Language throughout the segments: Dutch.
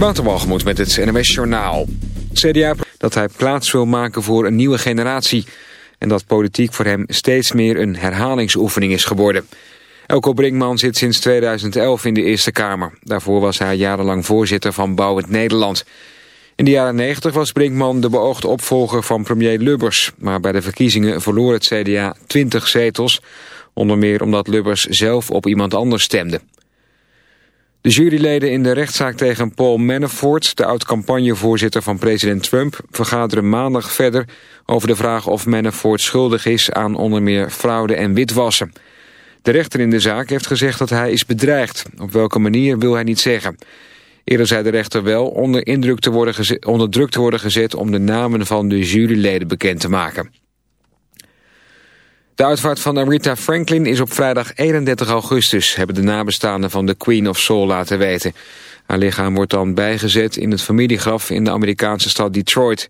Waterbalgemoed met het NMS Journaal. CDA dat hij plaats wil maken voor een nieuwe generatie... en dat politiek voor hem steeds meer een herhalingsoefening is geworden. Elko Brinkman zit sinds 2011 in de Eerste Kamer. Daarvoor was hij jarenlang voorzitter van Bouwend Nederland. In de jaren 90 was Brinkman de beoogde opvolger van premier Lubbers... maar bij de verkiezingen verloor het CDA 20 zetels... onder meer omdat Lubbers zelf op iemand anders stemde. De juryleden in de rechtszaak tegen Paul Manafort... de oud-campagnevoorzitter van president Trump... vergaderen maandag verder over de vraag of Manafort schuldig is... aan onder meer fraude en witwassen. De rechter in de zaak heeft gezegd dat hij is bedreigd. Op welke manier wil hij niet zeggen. Eerder zei de rechter wel onder, indruk te worden onder druk te worden gezet... om de namen van de juryleden bekend te maken. De uitvaart van Aretha Franklin is op vrijdag 31 augustus... hebben de nabestaanden van de Queen of Soul laten weten. Haar lichaam wordt dan bijgezet in het familiegraf in de Amerikaanse stad Detroit.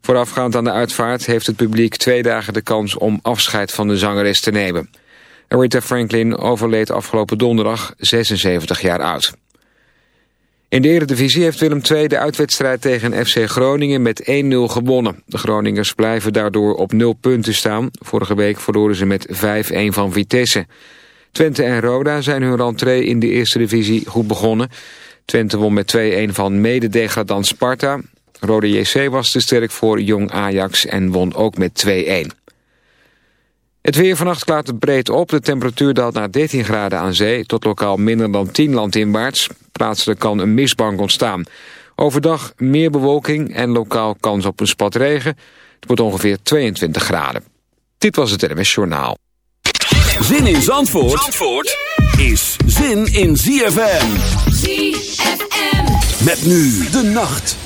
Voorafgaand aan de uitvaart heeft het publiek twee dagen de kans... om afscheid van de zangeres te nemen. Aretha Franklin overleed afgelopen donderdag 76 jaar oud. In de Eredivisie heeft Willem II de uitwedstrijd tegen FC Groningen met 1-0 gewonnen. De Groningers blijven daardoor op 0 punten staan. Vorige week verloren ze met 5-1 van Vitesse. Twente en Roda zijn hun rentree in de Eerste Divisie goed begonnen. Twente won met 2-1 van mededegradant Sparta. Rode JC was te sterk voor Jong Ajax en won ook met 2-1. Het weer vannacht klaart het breed op. De temperatuur daalt naar 13 graden aan zee... tot lokaal minder dan 10 landinwaarts. Plaatselijk kan een mistbank ontstaan. Overdag meer bewolking en lokaal kans op een spat regen. Het wordt ongeveer 22 graden. Dit was het NMS Journaal. Zin in Zandvoort, Zandvoort is zin in ZFM. ZFM. Met nu de nacht.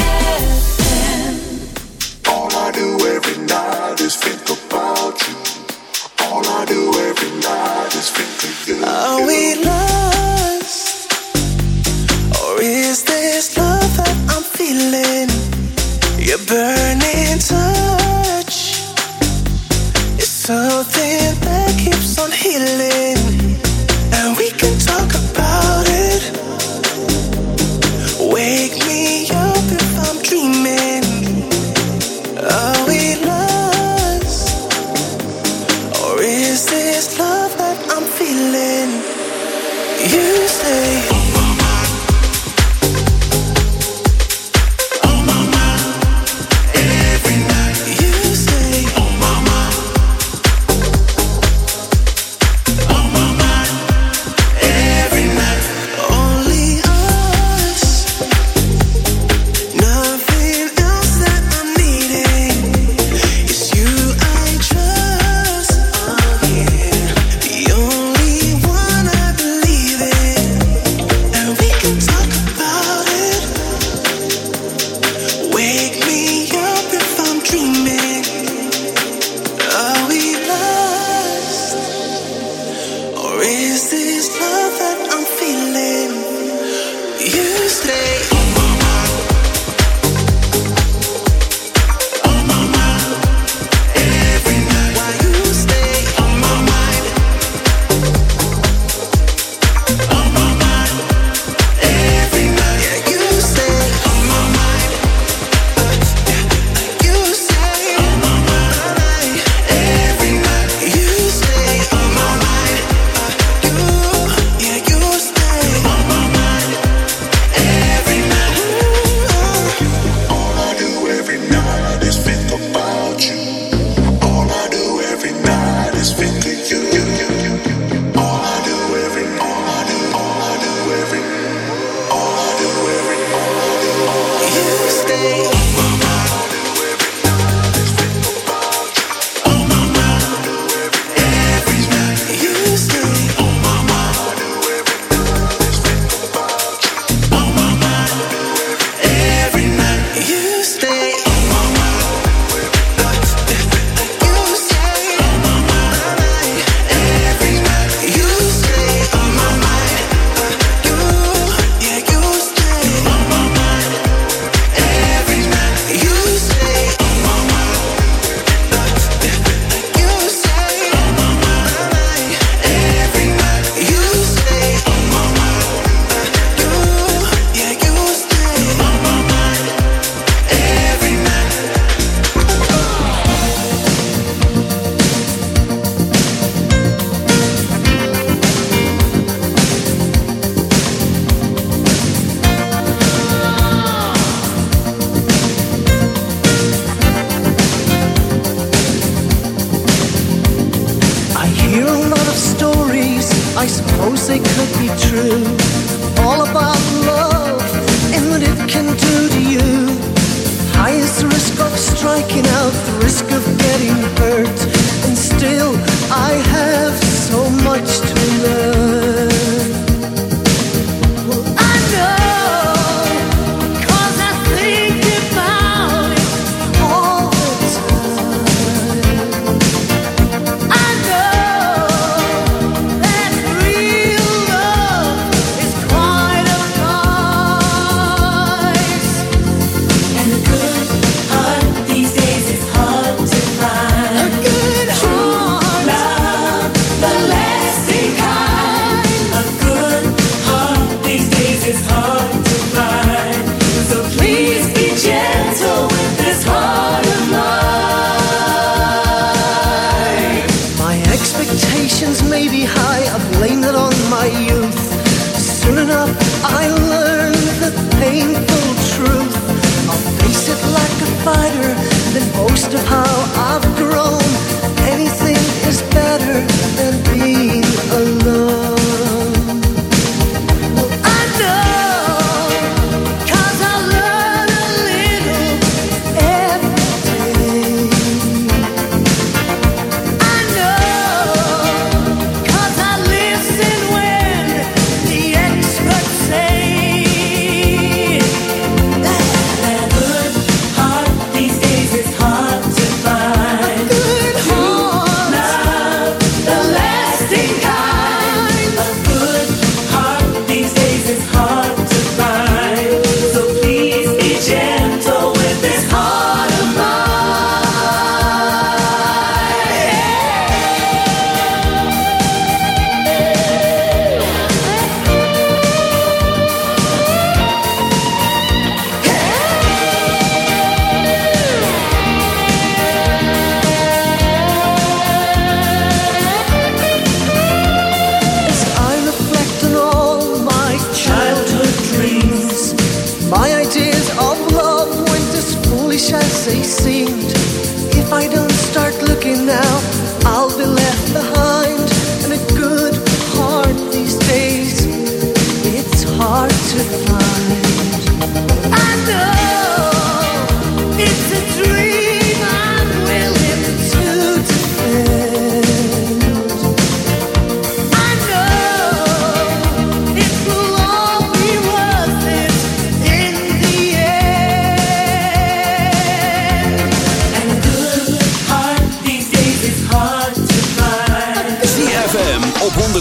if I don't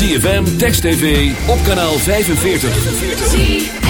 ZFM, Text TV, op kanaal 45.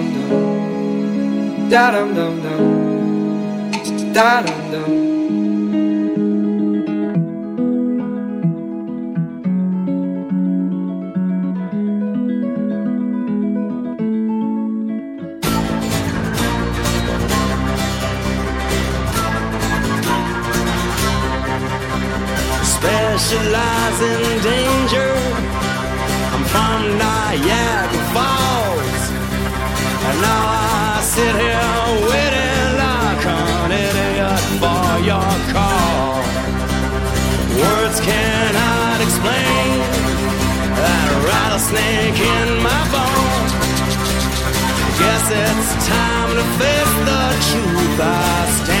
Dum dum dum. Da dum dum. specialize in danger. I'm from Niagara time to face the truth. I stand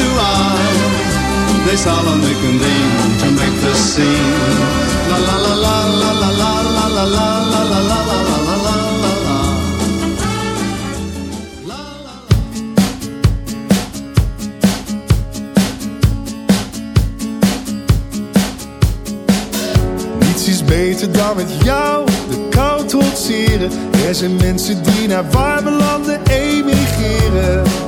Eye, they solemnly convene to make the scene. La la la la la la la la la la la la la la la la la la la. Beter dan met jou de kou trotseren. Er zijn mensen die naar warme landen emigreren.